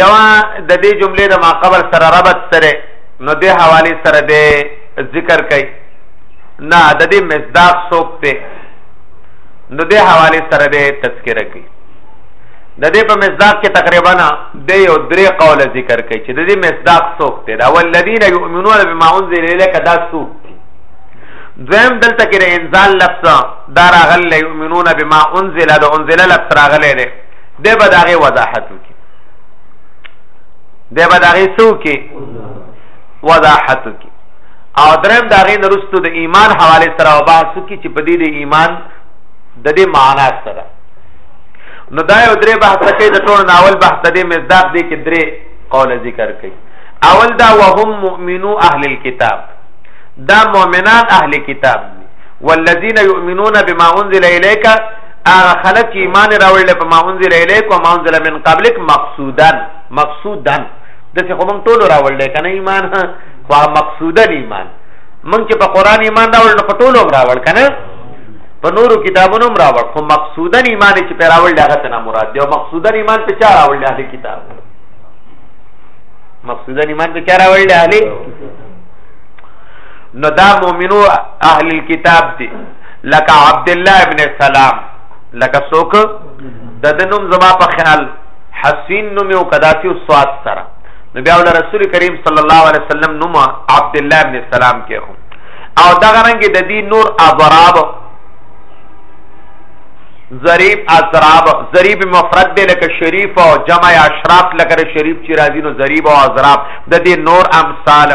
یو د دې جملې د ما قبل سره ربط سره نو د حواله سره د ذکر کوي نه د دې مصداق سوک ته نو د حواله سره د تذکرہ کوي د دې په مصداق کې تقریبا د یو درې قول ذکر کوي چې د دې مصداق سوک ته دا ولذین یؤمنون بما انزل الیک دا سوک دویم دلته کې د انزال لفظ دا راغل یؤمنون بما انزل دا انزل لفظ راغلی دی دی به د هغې وضاحت وکړي دی به د هغې څه وکړي وضاحت وکړي او دریم د هغې نه وروسته د ایمان حوالې سره به بحث وکړي چې په دې د ایمان د دې معنا څه ده نو دا یو درې بحث کوي د ټول ناول بحث د دې مزداق دی کې درې قول ذکر کوي اول دا وهم مؤمنو اهل الكتاب دا مؤمنان اهل کتاب والذین یؤمنون بما انزل الیک هغه خلک چې ایمان راوړل په ما انزل الیک او ما انزل من قبلک مقصودا مقصودا د څه کوم ټول راوړل کنه ایمان خو مقصودا ایمان مونږ چې په قران ایمان راوړل په ټول هم راوړل کنه په نورو کتابونو هم راوړل خو مقصودا ایمان چې په راوړل هغه ته نه مراد دی او مقصودا ایمان په چا راوړل اهل کتاب مقصودا ایمان په چا راوړل اهل نو دا مؤمنو اهل کتاب دي لکه عبد الله ابن سلام لکه څوک د دنوم زما په خیال حسین نوم یو قداسی او سواد سره نو بیا ول رسول کریم صلی الله علیه وسلم نوم عبد الله ابن سلام کې خو او دا رنګ د دې نور اضراب ظریف اضراب ظریف مفرد دی لکه شریف او جمع اشراف لکه شریف چې راځي نو ظریف او اضراب د دې نور امثال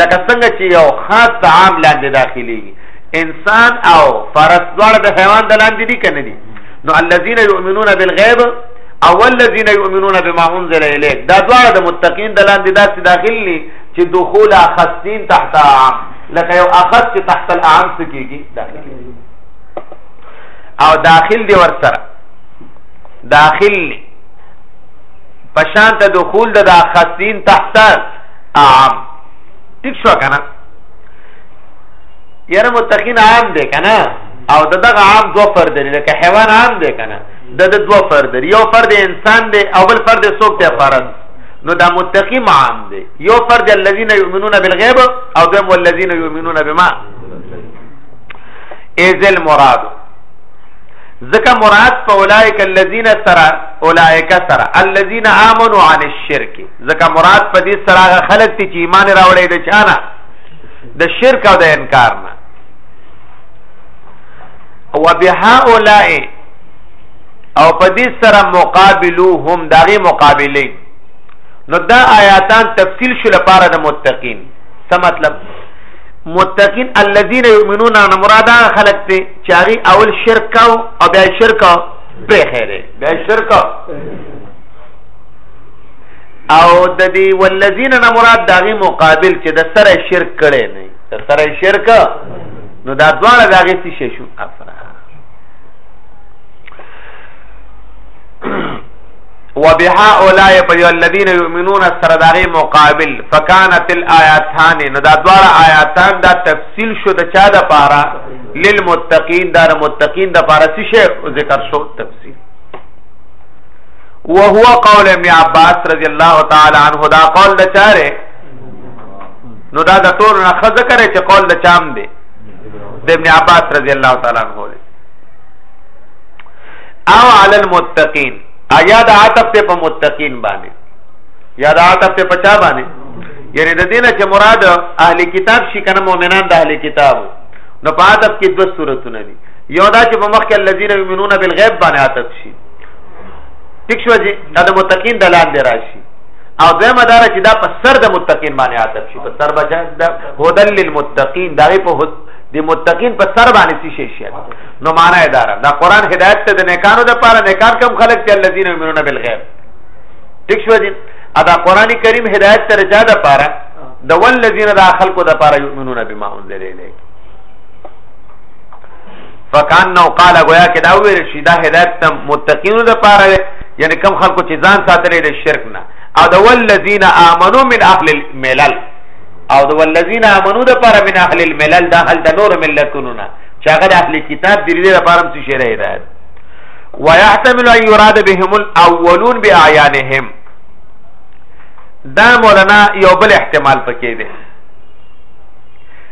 لکه څنګه چې یو خاص طعام لاندې داخليږي انسان او فرس دواړه د حیوان د لاندې دي کنه دي نو الذين يؤمنون بالغيب او الذين يؤمنون بما انزل اليك دا دواړه د متقین د لاندې داسې داخلي چې دخول اخستین تحت عام لکه یو اخص چې تحت العام سکیږي داخلي او داخل دی ور سره داخل پشان ته دخول د دا اخستین تحت عام ټیک شو کنه یاره متقین عام دی کنه او د دغه عام دوه فرد لري لکه حیوان عام دی کنه د د دوه فرد لري یو فرد انسان دی او بل فرد څوک دی فرد نو دا متقی عام دی یو فرد الذين يؤمنون بالغیب او دوم والذین یؤمنون بما ازل مراد ځکه مراد په اولائک الذين سرا اولائک سرا الذين امنوا عن الشرك ځکه مراد په دې سره هغه خلک دي چې ایمان راوړی د چانه د شرک او د انکار نه او بهؤلاء او په دې سره مقابلوهم دغه مقابله نو دا آیاتان تفصیل شو لپاره د متقین څه مطلب متقین الذين يؤمنون ان مراد خلق ته چاري اول شرک او بیا شرک په خیره بیا شرک او د دې والذین نه مراد داغي مقابل چې د سره شرک کړي نه د سره شرک نو دا دواړه داغي څه شو افرا وبها اولای په الذین یؤمنون سره داغي مقابل فکانت الایاتان نو دا دواړه آیاتان دا تفصیل شو د چا د پاره للمتقین دا متقین د پاره څه ذکر شو تفصیل وهو قول ابن عباس رضی الله تعالی عنہ دا قول د چاره نو دا د ټول نه خزه کرے چې قول د چام دی د ابن عباس رضی الله تعالی عنہ دی او علی المتقین ایا د عتب ته په متقین باندې یا د عتب ته په چا باندې یعنی د دینه چې مراد اهل کتاب شي کنه مؤمنان د اهل کتاب نو په عتب کې دوه صورتونه دي یو دا چې په مخ کې الذین یؤمنون بالغیب باندې عتب شي ټیک شو جی دا د متقین د لاندې راشي او دوی مدار چې دا په سر د متقین باندې عادت شي په سر بچا د هدل للمتقین دا په هد د متقین په سر باندې شي شي نو معنا یې دار دا قران هدایت ته د نیکانو د پاره نیکان کم خلق چې الذين يؤمنون بالغیب ټیک شو جی ادا قران کریم هدایت تر چا د پاره د ولذین د خلقو د پاره یؤمنون بما انزل الیک فکانه قال گویا کې دا ویل شي دا هدایت ته متقینو د پاره دی یعنی کم خلکو چې ځان ساتلې د شرک نه او د ولذین آمنو من اهل الملل او د ولذین آمنو د پاره من اهل الملل دا هل د نور ملتونو نه چې هغه د اهل کتاب د دې لپاره څه شی دی هدایت ويحتمل ان يراد بهم الاولون باعيانهم دا مولانا یو بل احتمال پکې دی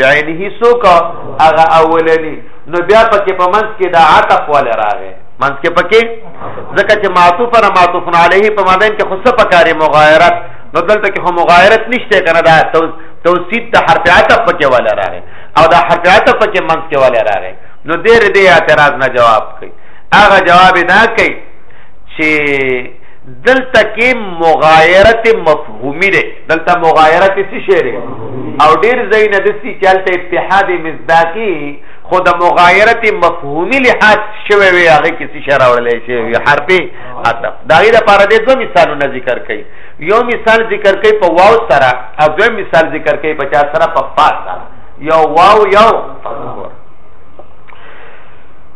بعینه سوک هغه اولنی نو بیا پکې په منځ کې دا عطف ول راغې منځ کې پکې ځکه چې معطوف نه معطوف علیه په مابین کې خصه پکاري مغایرت نو دلته کې هم مغایرت نشته کنه دا توسید د حرف عطف پکې ول راغې او دا حرف عطف پکې منځ کې ول راغې نو دې دې اعتراض نه جواب کوي هغه جواب نه کوي چې دلته کې مغایرت مفهومی ده دلته مغایرت څه شی ده او ډیر زین د سې چلته اتحاد مصداقی خو د مغایرت مفهومی لحاظ شوی وی هغه کې څه شی راوړل شي وی حرف عطف دا غیر لپاره د دوه مثالونه ذکر کړي یو مثال ذکر کړي په واو سره او دوه مثال ذکر کړي په چا سره په فا سره یو واو یو فا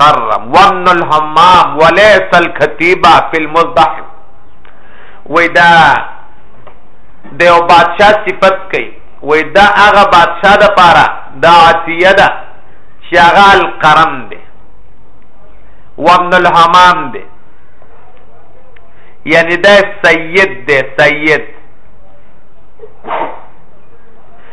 قرم ومن الحمام وليس الكتيبه في المزدحم وای دا د یو بادشاه صفت کوي وای دا هغه بادشاه د پاره دا عطیه ده چې هغه القرم دی وابن الحمام دی یعنی دا سید دی سید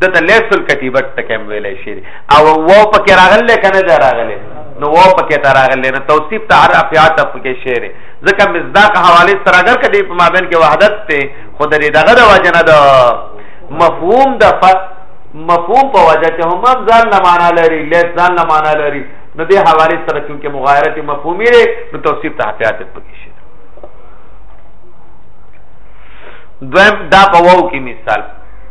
دته لیس الکتیبه تکم ویل شي او و پکې راغله کنه دا راغله نو و پکې تا راغله نو توصیف تعرف یا ته پکې شعر ځکه مصداق حواله سره اگر کدی په مابین کې وحدت ته خود دې دغه د وجنه د مفهوم د ف مفهوم په وجه چې هم ځان نه معنا لري لیس ځان نه معنا لري نو دې حواله سره چې مغایرت مفهومي لري نو توصیف ته حیات پکې شي دویم دا په وو کې مثال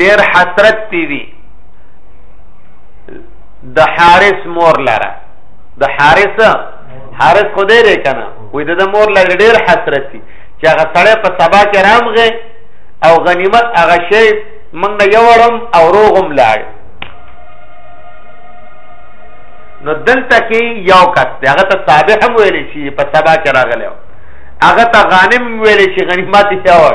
ډیر حسرت پی وی د حارث مور لره د حارث حارث خدای لري کنه وې د مور لره ډیر حسرت پی چې هغه سړی په سبا کې رامغه او غنیمت هغه شی موږ نه یوړم او روغم لاړ نو دلته کې یو کس دی هغه ته صابح هم ویل شي په سبا کې راغلی هغه ته غانم ویل شي غنیمت یې یوړ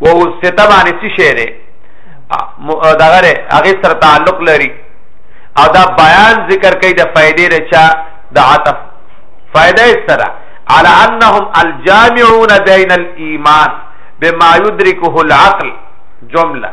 و سته باندې څه شی دی دغه دی هغې سره تعلق لري او دا بیان ذکر کوي د فایدې د چا د عطف فایده یې سره على انهم الجامعون بين الايمان بما يدركه العقل جمله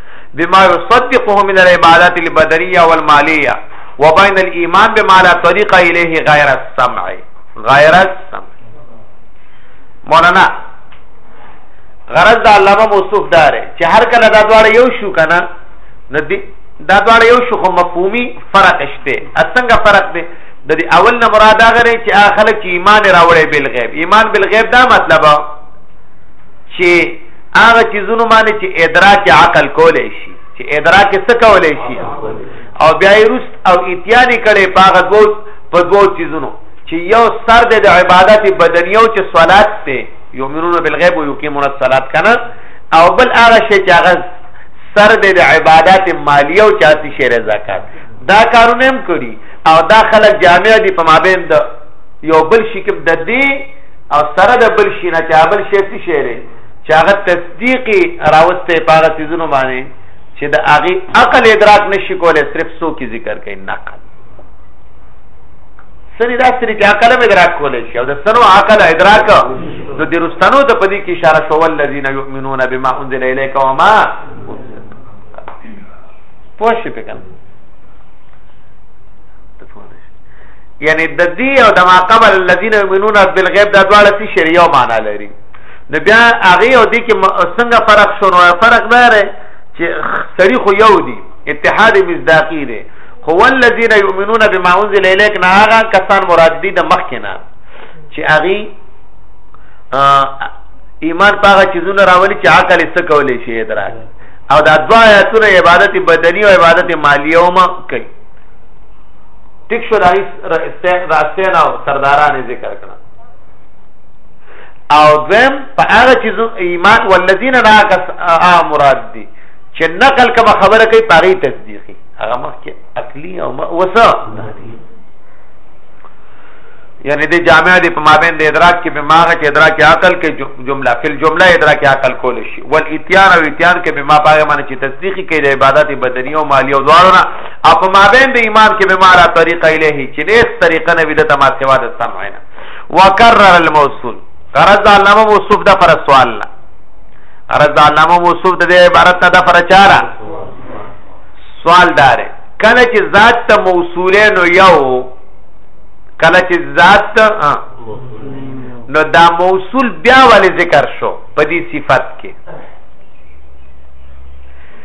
بما يصدقه من العبادات البدنيه والماليه وبين الايمان بما لا طريق اليه غير السمع غير السمع مولانا غرض د علامه موصوف دار چې هر کله دا دواړه یو شو کنه ندی دا دواړه یو شو خو مفهومي فرق شته څنګه فرق دی د دې اول نه مراد هغه دی چې اخر چې ایمان راوړې بل غیب ایمان بل غیب دا مطلب چې هغه چیزونو باندې چې ادراک عقل کولای شي چې ادراک څه کولای شي او بیا یې رست او اتیانی کړي پاغه دوه په دوه چیزونو چې یو سر د عبادت بدنیو چې صلات ته یؤمنون بالغیب و یقیمون الصلات کنه او بل هغه شی چې هغه سر د عبادت مالیو چې اسی شیر زکات دا کارونه هم کړي او دا خلک جامع دي په مابین د یو بل شي کې د دې او سره د بل شي نه چې بل شي څه شي لري چې هغه تصدیق راوسته پاغه سيزونو باندې چې د هغه عقل ادراک نشي کولای صرف سو کی ذکر کوي نقل سری دا سری کې عقل هم ادراک کولای شي او د سنو عقل ادراک د درستانو ته په دې کې اشاره شو ولذین یؤمنون بما انزل الیک و ما پوه شي په کنه یعنی د دې او د ما قبل الذين يؤمنون بالغیب دا دواړه څه شریعه معنا لري نو بیا هغه او دې کې څنګه فرق شونه فرق نه لري چې سړي خو یو دي اتحاد مصداقی دی خو الذين يؤمنون بما انزل اليك نه هغه کسان مراد دي د مخ کې نه چې هغه ایمان پاغه چیزونه راولي چې عقل یې څه کولای شي درک او دا دوا آیاتونه عبادت بدنی او عبادت مالیه هم کوي ټیک شو دای راستین او سرداران ذکر کړه او دویم په هغه چیز ایمان والذین ناقص امراد دي چې نقل کما خبره کوي پاره تصدیقي هغه مخ کې عقلی او وسه یعنی د جامع د په مابین د ادراک کې به ماغه چې ادراک عقل کې جمله فل جمله ادراک عقل کول شي ول اتیان او اتیان کې به ما پاره معنی چې تصدیقي کې د عبادت بدنی او مالی او دوارونه او په مابین د امام کې به مارا طریقه الیه چې لیس طریقه نه ویده تما سوا د سمعنا وکرر الموصول قرض علامه موصوف د فر سوال لا قرض علامه موصوف د عبارت نه د فر چارا سوال دار کله چې ذات ته موصوله نو یو کله چې ذات نو دا موصول بیا ولې ذکر شو په دې صفت کې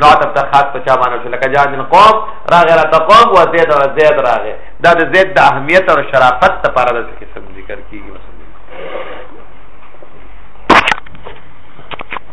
نو عطف ته خاص په چا باندې شو لکه جا من قوم راغه را تقوم و زید و زید راغه دا د زید د اهمیت او شرافت لپاره د قسم ذکر کیږي